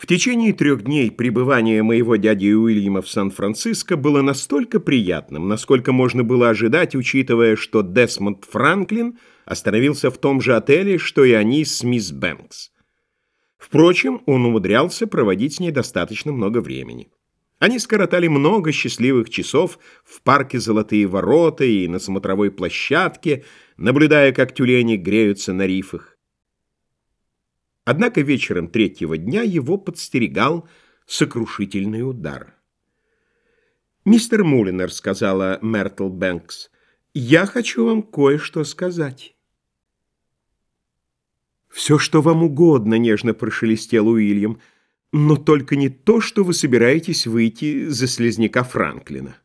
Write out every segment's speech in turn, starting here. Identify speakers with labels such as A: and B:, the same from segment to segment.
A: В течение трех дней пребывания моего дяди Уильяма в Сан-Франциско было настолько приятным, насколько можно было ожидать, учитывая, что Десмонд Франклин остановился в том же отеле, что и они с мисс Бэнкс. Впрочем, он умудрялся проводить с ней достаточно много времени. Они скоротали много счастливых часов в парке «Золотые ворота» и на смотровой площадке, наблюдая, как тюлени греются на рифах. Однако вечером третьего дня его подстерегал сокрушительный удар. «Мистер Мулинер», — сказала Мертл Бэнкс, — «я хочу вам кое-что сказать». «Все, что вам угодно», — нежно прошелестел Уильям, «но только не то, что вы собираетесь выйти за слезняка Франклина».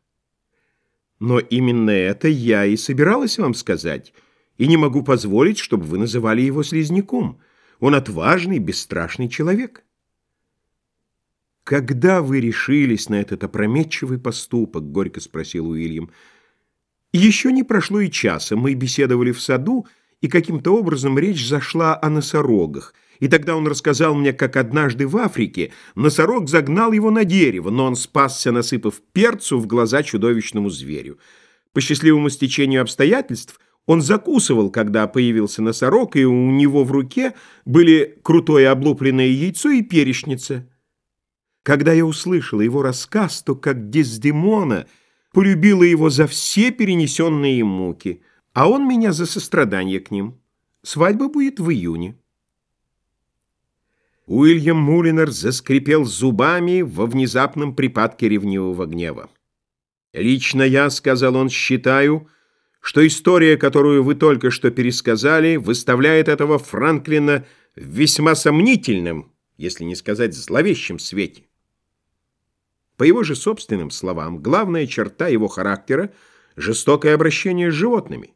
A: «Но именно это я и собиралась вам сказать, и не могу позволить, чтобы вы называли его слезняком». Он отважный, бесстрашный человек. «Когда вы решились на этот опрометчивый поступок?» — горько спросил Уильям. «Еще не прошло и часа. Мы беседовали в саду, и каким-то образом речь зашла о носорогах. И тогда он рассказал мне, как однажды в Африке носорог загнал его на дерево, но он спасся, насыпав перцу в глаза чудовищному зверю. По счастливому стечению обстоятельств он закусывал, когда появился носорог, и у него в руке были крутое облупленное яйцо и перечница. Когда я услышала его рассказ, то как Дездемона полюбила его за все перенесенные им муки, а он меня за сострадание к ним. Свадьба будет в июне. Уильям Мулинер заскрипел зубами во внезапном припадке ревнивого гнева. «Лично я, — сказал он, — считаю, — что история, которую вы только что пересказали, выставляет этого Франклина в весьма сомнительном, если не сказать зловещем свете. По его же собственным словам, главная черта его характера — жестокое обращение с животными.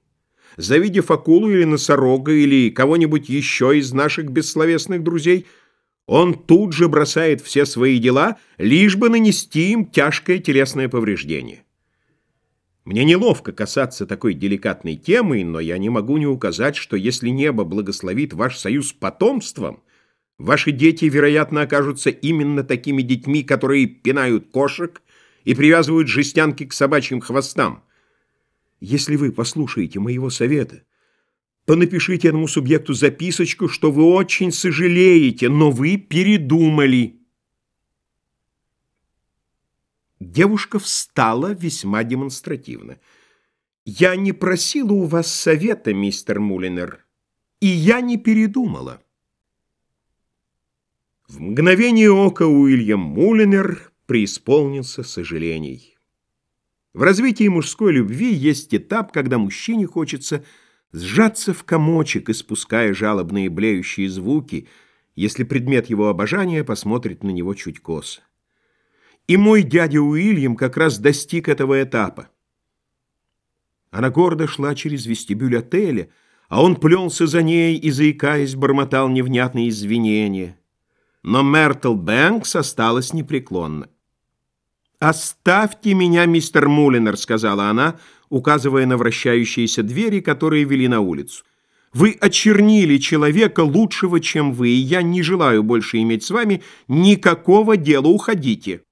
A: Завидев акулу или носорога или кого-нибудь еще из наших бессловесных друзей, он тут же бросает все свои дела, лишь бы нанести им тяжкое телесное повреждение. Мне неловко касаться такой деликатной темы, но я не могу не указать, что если небо благословит ваш союз потомством, ваши дети, вероятно, окажутся именно такими детьми, которые пинают кошек и привязывают жестянки к собачьим хвостам. Если вы послушаете моего совета, то напишите этому субъекту записочку, что вы очень сожалеете, но вы передумали». Девушка встала весьма демонстративно. «Я не просила у вас совета, мистер Мулинер, и я не передумала». В мгновение ока Уильям Мулинер преисполнился сожалений. В развитии мужской любви есть этап, когда мужчине хочется сжаться в комочек, испуская жалобные блеющие звуки, если предмет его обожания посмотрит на него чуть косо. И мой дядя Уильям как раз достиг этого этапа. Она гордо шла через вестибюль отеля, а он плелся за ней и, заикаясь, бормотал невнятные извинения. Но Мертл Бэнкс осталась непреклонна. «Оставьте меня, мистер Мулинер», — сказала она, указывая на вращающиеся двери, которые вели на улицу. «Вы очернили человека лучшего, чем вы, и я не желаю больше иметь с вами никакого дела. Уходите».